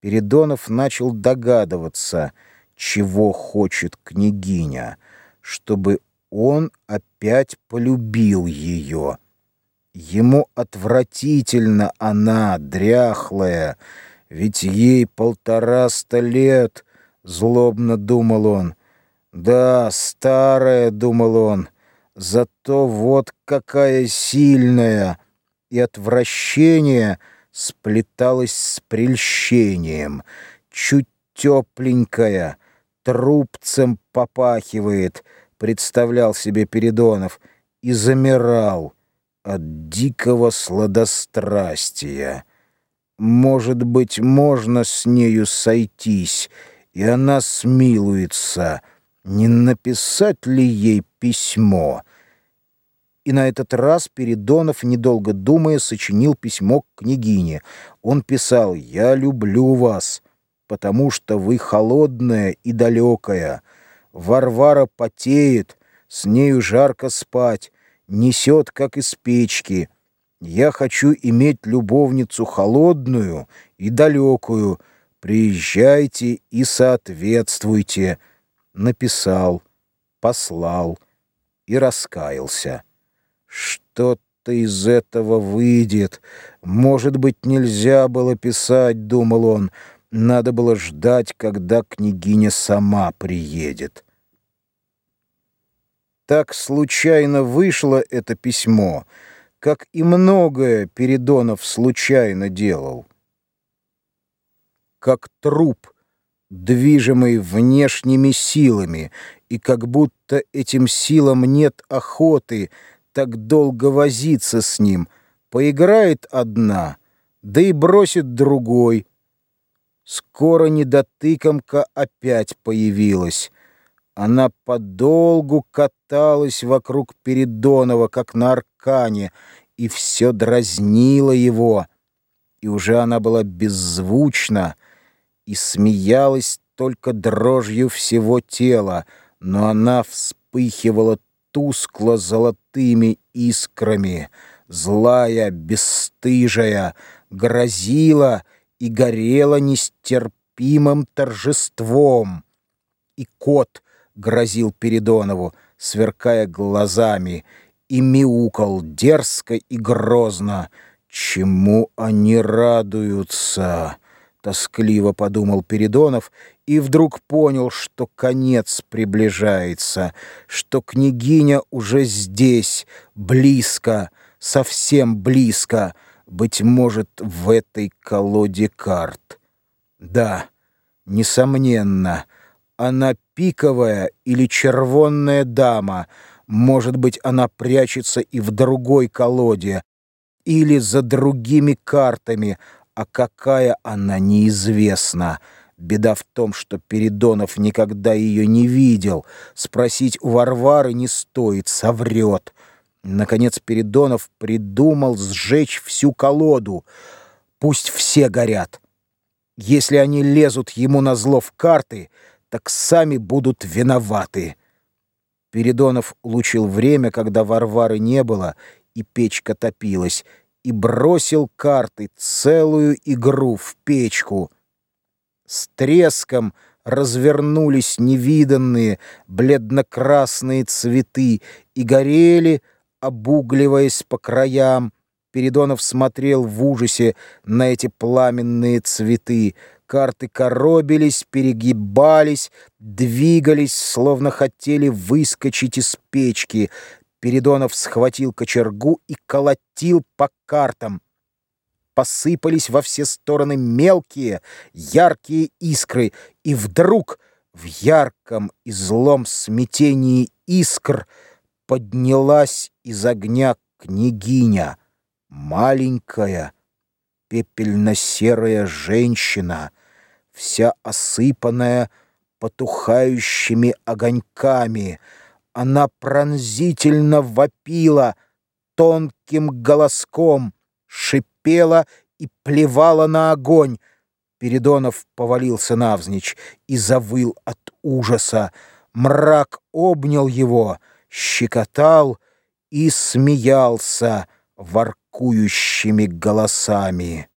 Передонов начал догадываться, чего хочет княгиня, чтобы он опять полюбил ее. Ему отвратительно она, дряхлая, ведь ей полтораста лет, злобно думал он. Да, старая, думал он, зато вот какая сильная, и отвращение сплеталось с прельщением, чуть тепленькая, трубцем попахивает, представлял себе Передонов, и замирал от дикого сладострастия. Может быть, можно с нею сойтись, и она смилуется. Не написать ли ей письмо? И на этот раз Передонов, недолго думая, сочинил письмо к княгине. Он писал «Я люблю вас, потому что вы холодная и далекая. Варвара потеет, с нею жарко спать, несет, как из печки. Я хочу иметь любовницу холодную и далекую. Приезжайте и соответствуйте. Написал, послал и раскаялся. Что-то из этого выйдет. Может быть, нельзя было писать, думал он. Надо было ждать, когда княгиня сама приедет. Так случайно вышло это письмо, как и многое Передонов случайно делал. Как труп, движимый внешними силами, и как будто этим силам нет охоты так долго возиться с ним, поиграет одна, да и бросит другой. Скоро недотыкомка опять появилась. Она подолгу каталась вокруг Передонова, как на аркане, и все дразнило его. И уже она была беззвучна и смеялась только дрожью всего тела, но она вспыхивала тускло-золотыми искрами, злая, бесстыжая, грозила и горела нестерпимым торжеством. И кот — грозил Передонову, сверкая глазами, и мяукал дерзко и грозно. «Чему они радуются?» — тоскливо подумал Передонов и вдруг понял, что конец приближается, что княгиня уже здесь, близко, совсем близко, быть может, в этой колоде карт. Да, несомненно, — она пиковая или червонная дама. Может быть, она прячется и в другой колоде, или за другими картами, а какая она неизвестна. Беда в том, что Передонов никогда ее не видел. Спросить у Варвары не стоит, соврет. Наконец Передонов придумал сжечь всю колоду. Пусть все горят. Если они лезут ему на зло в карты — так сами будут виноваты. Передонов улучил время, когда Варвары не было, и печка топилась, и бросил карты, целую игру в печку. С треском развернулись невиданные бледно-красные цветы и горели, обугливаясь по краям. Передонов смотрел в ужасе на эти пламенные цветы, Карты коробились, перегибались, двигались, словно хотели выскочить из печки. Передонов схватил кочергу и колотил по картам. Посыпались во все стороны мелкие, яркие искры, и вдруг в ярком и злом смятении искр поднялась из огня княгиня, маленькая, пепельно-серая женщина — вся осыпанная потухающими огоньками. Она пронзительно вопила тонким голоском, шипела и плевала на огонь. Передонов повалился навзничь и завыл от ужаса. Мрак обнял его, щекотал и смеялся воркующими голосами.